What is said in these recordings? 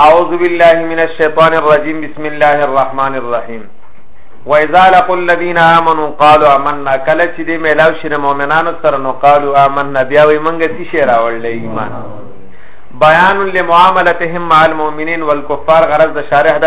اعوذ بالله من الشیطان الرجیم بسم الله الرحمن الرحیم و اذا لقوا الذين امنوا قالوا آمنا کله چې دې ملاو شي د مؤمنانو سره نو قالوا آمنا بیا وي مونږ چې شي راوړل ایمان بیان لمعاملتهم مع المؤمنين والكفار غرض د شارح د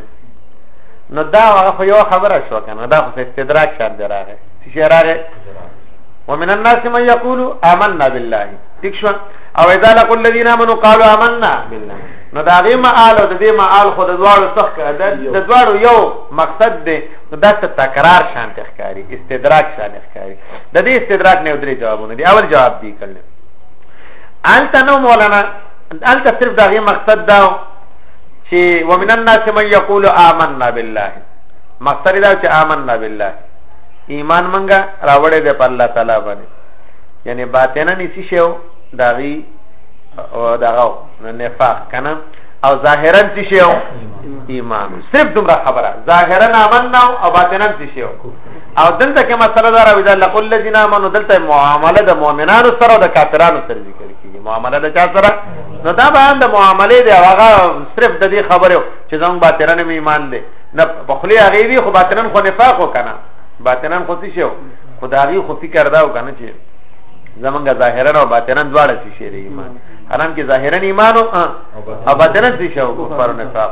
نو دا خو یو خبره شو کنه دا خو استدراک شاد دی راغی چې راغی ومن الناس من يقول آمنا بالله ٹھیک شو او اذا لقوا الذين امنوا قالوا آمنا بالله نو دا غي معال او د دې معال خو د دواړو څخه د دواړو یو مقصد دی نو دا څه تکرار شان تخکاری استدراک شان تخکاری د دې استدراک نه درې جوابونه دي اول جواب دی کړل انت نو مولانا انت صرف دا غي مقصد دا چې ومن الناس من یقول آمنا بالله مقصد دا چې آمنا بالله ایمان منګه راوړې ده په الله تعالی باندې یعنی باطنه نسی شو داغي او داغو نفاق کنه او ظاهرا څه شو ایمان صرف دومره خبره ظاهرا آمنا او باطنا څه شو او دلته کې مسله دا راوي دا لقل الذين امنوا دلته معامله د مؤمنانو سره او د کافرانو سره ذکر کیږي معامله د چا سره نو دا بیان د معاملې دی هغه صرف د دې خبره چې زموږ باطنن می ایمان دی نه په خلی هغه دی خو باطنن خو نفاق وکنه باطنن خو څه شو خدایي خو فکر دا وکنه چې زمونږ ظاهرا او باطنا دواړه څه شی دی ایمان حرام کې ظاهرا ایمان او باطنا څه شی او کفر نه صاحب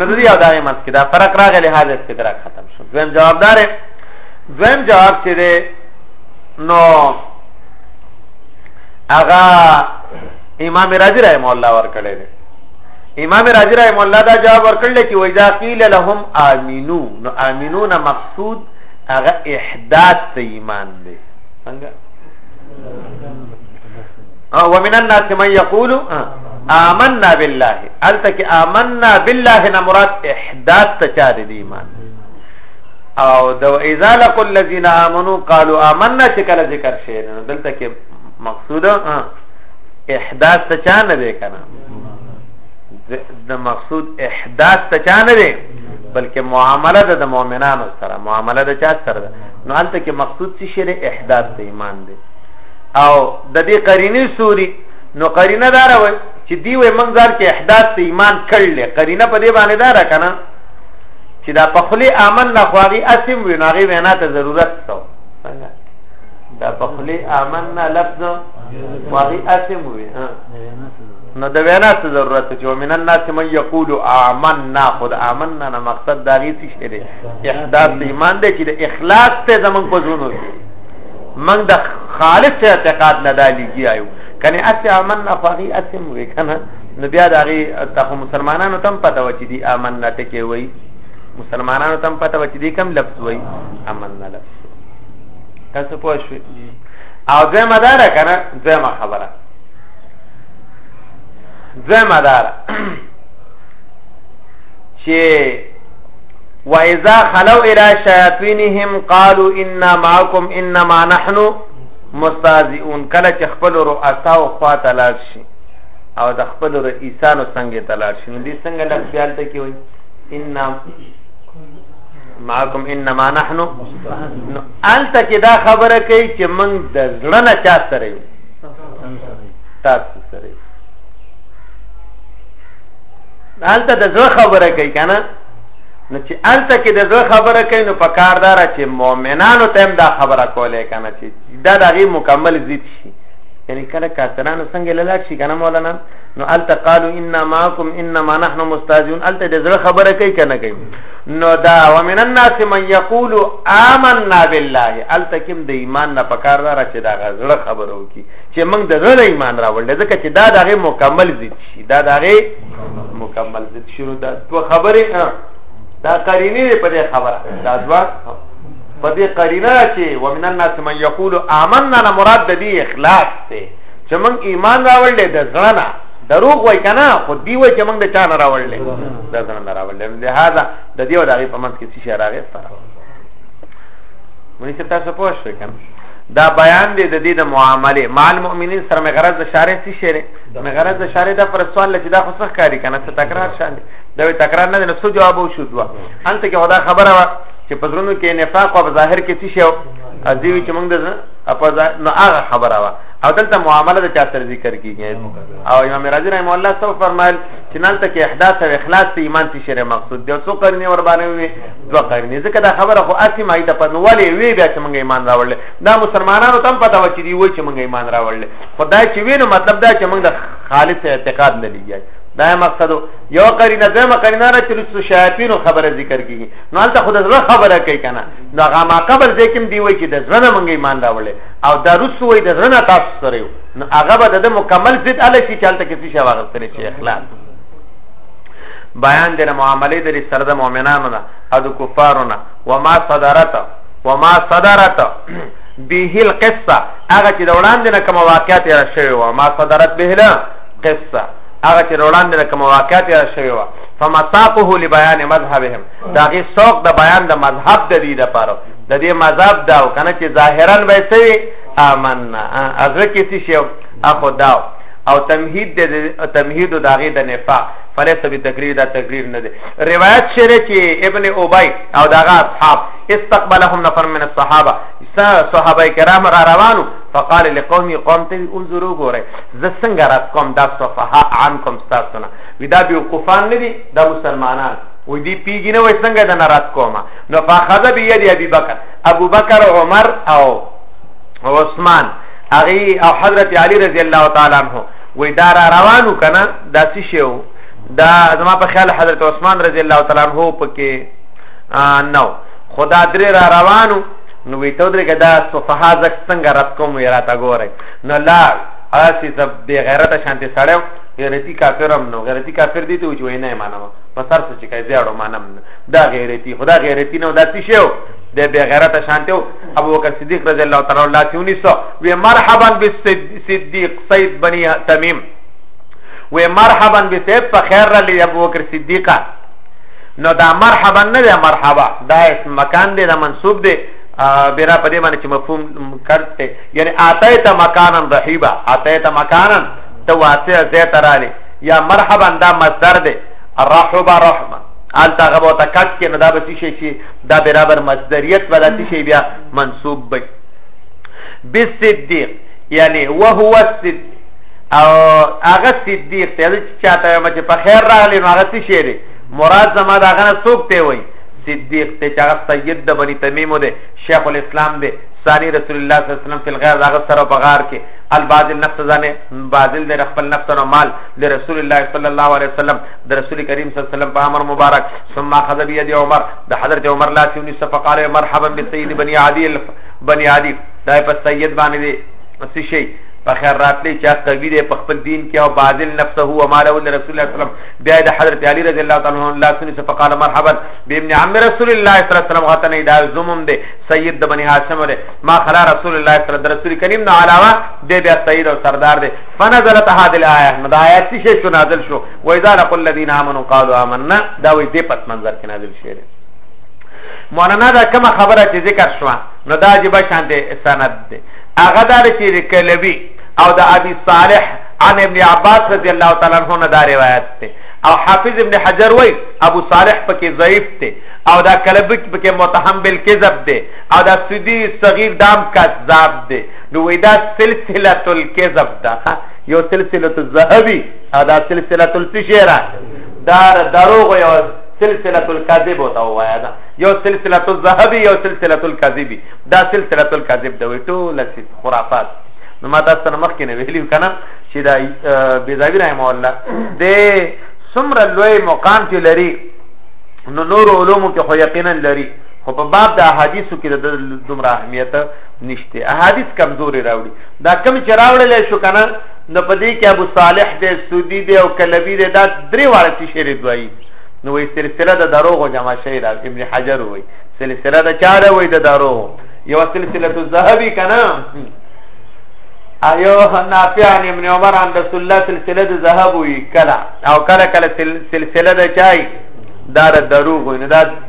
نظری او دایمه کې دا فرق راغلی حاضر کې درا ختم شو دویم جوابدار دویم جواب چې دی نو هغه امام رازی رحم الله ور کړی دی امام رازی رحم الله دا جواب ور کړل چې وایذا قیل لهم امینو نو امینون مقصود هغه احداث ته ایمان دی څنګه او ومن الناس من یقول آمنا بالله التک آمنا بالله نه مراد احداث ته چا دی ایمان دی او د اذا لقوا الذين امنوا قالوا آمنا چې کله ذکر شي نو دلته کې مقصود احداث ته چا نه دی کنه د مقصود احداث ته چا نه دی بلکې معامله ده د مؤمنانو سره معامله ده چا سره ده نو هلته کې مقصود څه شی دی احداث د ایمان دی او د دې قرینی سوري نو قرینه دار وای چې دی وای منځار کې احداث د ایمان کړل قرینه په دې باندې دار کنه چې دا په خلی عمل نه خواږي اسیم وي ناغي وینا ته ضرورت څو څنګه دا په خلی عمل نه لفظ خواږي اسیم وي نو د وینا څه ضرورت چې ومن الناس من یقول آمنا خود آمنا نه مقصد دا غي څه شته دي احداث ایمان دی چې د اخلاص ته زمون په زونو من د خالص اعتقاد نه دالیږي آیو کنه اسی آمنا خواږي اسیم وي کنه نو بیا د هغې ته خو مسلمانانو ته هم پته وه چې دي امنا ټکې وایي مسلمانانو ته هم پته وه چې دي کوم لفظ وایي امنا لفظ تاسو پوه شوي او دویمه دا ده که نه دویمه خبره دویمه دا ده چې وَإِذَا خَلَوْا إِلَى شَيَاطِينِهِمْ قَالُوا إِنَّا مَعَكُمْ إِنَّمَا نَحْنُ مُسْتَهْزِئُونَ کله چې خپل رؤسا او خواته لاړ شي او د خپل رئیسانو څنګه ته لاړ شي نو دې څنګه لفظ بیا هلته کې وایي ان معکم انما نحن نو هلته کې دا خبره کوي چې موږ د زړه نه چا سره یو تاسو سره یو هلته د زړه خبره کوي که نه نو چې هلته کې د زړه خبره کوي نو په کار داره چې مؤمنانو ته هم دا خبره کولی که نه چې دا د هغې مکمل ضد شي یعنی کله کافرانو څنګه لاله شي کنه مولانا نو الته قالو انا معكم انما نحن مستهزئون الته د زړه خبره کوي کنه کوي نو دا ومن الناس من يقول آمنا بالله الته کوم د ایمان نه پکار دار چې دا غزړه خبره وکي چې موږ د زړه ایمان راوړل ځکه چې دا دغه مکمل ضد شي دا دغه مکمل ضد شروع دا تو خبره دا قرینه په دې خبره دا ځواب په دې قرینه چې ومن الناس من یقول آمنا نه مراد د دې اخلاص دی چې موږ ایمان راوړل د زړه نه دروغ وای کنه خو دی وای چې موږ د چا نه راوړل د زړه نه راوړل لهدا د دې او د هغې په منځ کې څه راغی سره مونږ چې تاسو پوه شئ کنه دا بیان دی د دې د معاملې مال مؤمنین سره مې غرض د شارع څه شری مې غرض د شارع دا پر سوال لچ دا خو څه کاری کنه څه تکرار شاندې دا تکرار نه نه سو جواب وشو دوا انت کې خدا خبره چې په زړونو کې نفاق او په ظاهر کې څه شی ازي وي چې موږ د په نو هغه خبره وا او دلته معامله د چا سره ذکر کیږي او امام رازي رحم الله سو فرمایل چې نن ته کې احداث او اخلاص ته ایمان څه شی مقصود دی څو قرنې ور باندې وي دوه قرنې ځکه دا خبره خو اسی مای د پنو ولې وی بیا چې موږ ایمان راوړل دا مسلمانانو تم پته و چې دی وای چې موږ ایمان راوړل خدای چې وینو مطلب دا چې موږ د خالص اعتقاد نه لګیږي دا مقصد یو قرینه دمه قرینه را چې رسو شیاطین خبره ذکر کیږي نو هلته خو د زړه خبره کوي که نه نو هغه ما قبل ځای کې هم دی وایي چې د زړه نه مونږ ایمان راوړی او دا روسو وایي د زړه نه تاسو سره یو نو هغه به د ده مکمل ضد هله شي چې هلته کې څه شی واغستلی شي اخلاص بیان دی نه معاملې د سره د مؤمنانو نه او د کفارو نه وما صدرت وما صدرت به القصه هغه چې د وړاندې نه کوم واقعیا تېره شوې وه ما صدرت به القصه هغه چې د وړاندې نه کوم واقعیا تېره شوې وه فمساقه لبيان مذهبهم دا غي سوق د بیان د مذهب د دې د پاره د دې مذهب دا کنه چې ظاهرا به سي امننا ازره کې څه شو اخو دا او تمهید د تمهید د غي د نفاق فلیس به تقریر دا تقریر نه دی روایت شری چې ابن ابی او داغه اصحاب استقبلهم نفر من الصحابه صحابه کرام را روانو فقال لقومي قوم ته انظروا ګوره زسنګ رات کوم دا صفحه عام کوم تاسو نه وی دا بیوقوفان نه دي دا مسلمانان وې دې پیګی نه وې څنګه د ناراض کوما نو فاخذ بيد ابي بکر ابو بکر عمر او عثمان اغي او حضرت علي رضی الله تعالی عنہ وې دا را روانو کنه دا څه شو دا زما په خیال حضرت عثمان رضی الله تعالی عنہ پکې نو خدا درې را روانو نو وی ته درګه دا صفحه زک څنګه رات کوم یرا تا ګوره نو لا اسی زب بی غیرت شانتی سړیو غیرتی کافرم نو غیرتی کافر دی ته وچ وینا مانم په سر څه چې کوي زیاړو مانم دا غیرتی خدا غیرتی نو داسې شو د بے غیرت شانته ابو بکر صدیق رضی الله تعالی عنہ لاسی 1900 وی مرحبا بالصدیق سید بنی تمیم وی مرحبا بسید په خیر را لی ابو بکر صدیقہ نو دا مرحبا نه دی مرحبا دا اسم مکان دی دا منصوب دی بنا په دې باندې چې مفهوم کرته یعنی اتیت مکانن رحیبا اتیت مکانن د واسع ځای ته رالی یا مرحبا دا مصدر دی رحبه رحمه حالت هغه به ته کټ کې نه دا به شي چې دا برابر مصدریت ولا شي بیا منصوب به بالصدیق یعنی وهو الصدیق او هغه صدیق ته چې چاته یم چې په خیر راغلی نو هغه څه شی دی مراد زما دا غنه څوک ته وای صدیق ته چې هغه سید د بنی تمیم دی شیخ الاسلام دی ثانی رسول الله صلی الله علیه وسلم په غار هغه سره په غار کې الباذل نفس ځانه باذل د خپل نفس او مال د رسول الله صلی الله علیه وسلم د رسول کریم صلی الله علیه وسلم په امر مبارک ثم اخذ بيد عمر د حضرت عمر لا سیونی صفقال مرحبا بالسيد بني عدي بني عدي دا په سید باندې دي څه شي په خیر راتلی چې قوی دی په خپل دین کې او باذل نفسه او مال ول رسول الله صلی الله علیه وسلم بیا د حضرت علی رضی الله تعالی عنہ لا سنی فقال مرحبا بابن عم رسول الله صلی الله علیه وسلم غتنی دا زمم دی سید د بنی هاشم دی ما خلا رسول الله صلی الله علیه وسلم رسول کریم نه علاوه د بیا سید او سردار دی فنزلت هذه الايه نو دا آیات شي شو نازل شو و اذا لقل الذين امنوا قالوا آمنا دا وې دې پس منظر کې نازل شي مولانا دا کومه خبره چې ذکر شو نو دا جبه شان دی سند دی هغه دا چې کلبی او دا ابي صالح عن ابن عباس رضی الله تعالی عنہ نه دا روایت دی او حافظ ابن حجر وای ابو صالح پکې ضعیف دی او دا کلبی پکې متهم بالکذب دی او دا سودی صغیر دام کذاب دی نو وای دا سلسله الکذب ده یو سلسله الذهبی او دا سلسله التشیرا دا دروغ یو سلسله الکذب وتا وایا دا یو سلسله الذهبی یو سلسله الکذبی دا سلسله الکذب دوی ټول سی خرافات نو ما تاسو سره مخکې نه ویلی کنه چې دا بیزاوی رحم الله د سمره لوی مقام چې لري نو نور علومو کې خو یقینا لري خو په باب د احادیثو کې د دومره اهمیت نشته احادیث کمزوري راوړي دا کم چې راوړل شو کنه نو په دې کې ابو صالح دی سودی دی او کلبی دی دا درې واړه چې شعر دوی نو وی سلسله د دروغ جمع شوی دا ابن حجر وی سلسله د چاره وی د دروغ یو سلسله الذهبی کنه ایو نافع عن ابن عمر عن رسول الله سلسله د ذهب وی کلا او کلا کلا سلسله د چای دار دروغ نه دا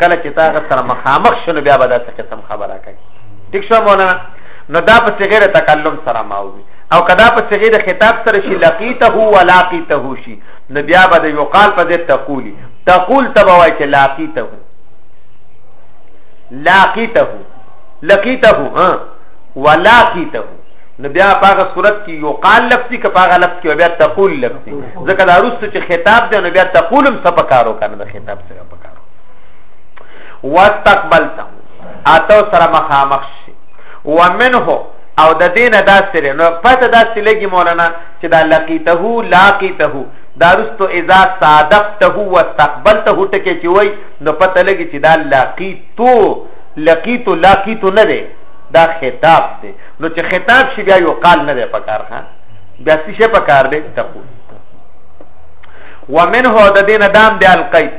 کله چې تا هغه سره مخامخ شنو بیا به دا څه قسم خبره کوي ټیک شو مولانا نو دا په صغیر تکلم سره ماوي او کدا په صغیر خطاب سره شي لقیته و لاقیته شي نو بیا به د یقال په دې تقولی تقول تبا وای چې لاقیته لاقیته لقیته ها ولاقیته نو بیا په هغه صورت کې یو قال لفظي که په هغه لفظ کې بیا تقول لفظي ځکه دا روس چې خطاب دی نو بیا تقولم څه پکارو کنه د خطاب سره پکارو واستقبلته اتو سره مخامخ شي ومنه او د دین دا سره نو پته دا سلګي مولانا چې دا لقیته لاقیته دارستو اذا صادقته واستقبلته ټکه چې وای نو پته لګي چې دا لقیتو لقیتو لاقیتو نه دی دا خطاب دی نو چې خطاب شي بیا یو قال نه دی پکار ها بیا څه شي پکار دی تقول ومنه د دین دام دی القیت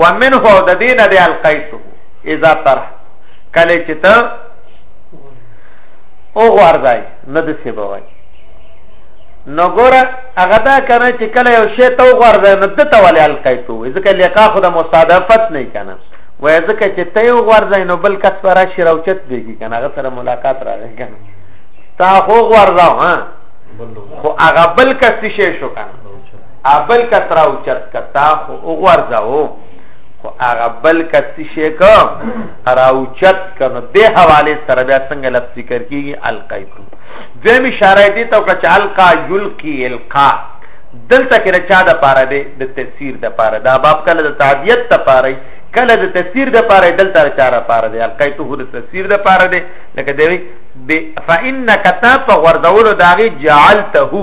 ومنه او د دین د القیسو اذا تر کله چې ته او غورځای نه د سی بوای نو ګور هغه دا کنه چې کله یو شی ته غورځای نه دته ولې القیسو ځکه لقا خو د مصادفت نه کنه وای ځکه چې ته یو غورځای نو بل کس پر شي راوچت دیږي کنه هغه سره ملاقات راغی کنه تا خو غورځاو ها خو هغه بل کس شي شو کنه ابل کس را اوچت کتا خو وغورځاو خو هغه بل کس څه شي کو را اوچت کنو د حواله سره بیا څنګه لفظ ذکر کیږي القیتو دویم اشاره دي ته کچ القا یلقی القا دلته کې رچا د پاره دی د تفسیر د پاره دا باب کله د تعبیت د پاره کله د تفسیر د پاره دلته رچا د پاره دی القیتو د تفسیر د پاره دی لکه دی فإنك تاب غردول داغي جعلته